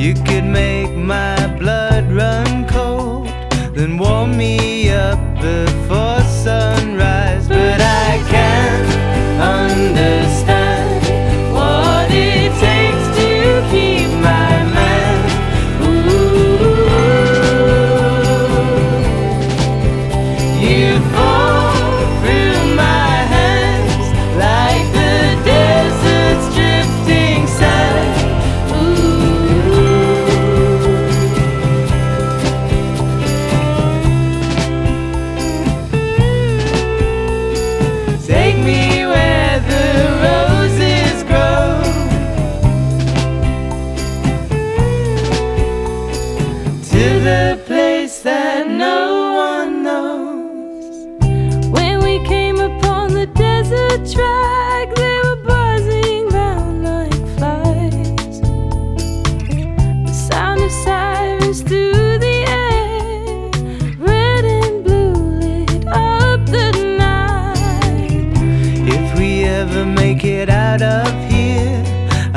You could make my blood run cold, then warm me up before.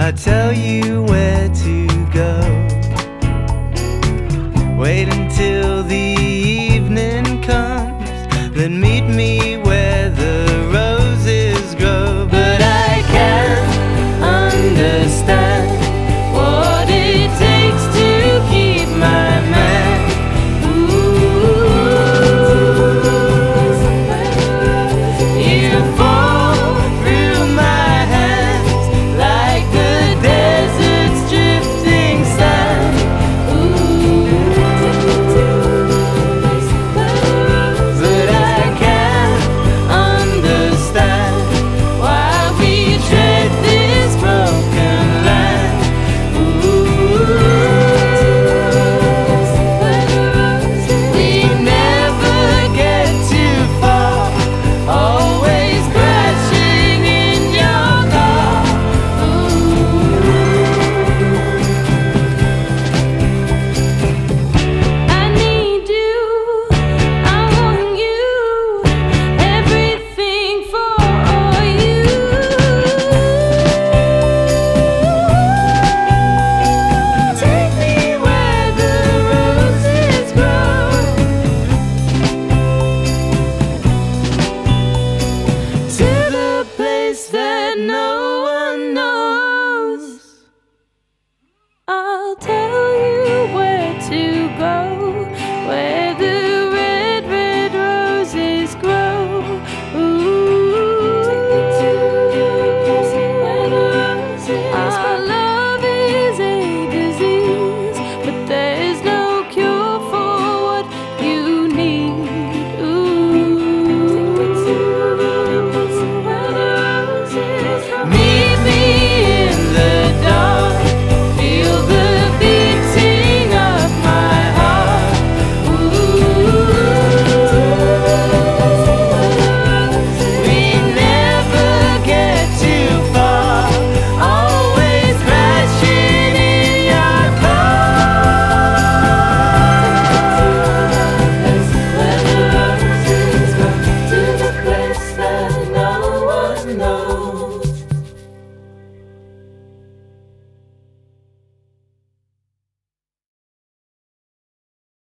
I tell you know.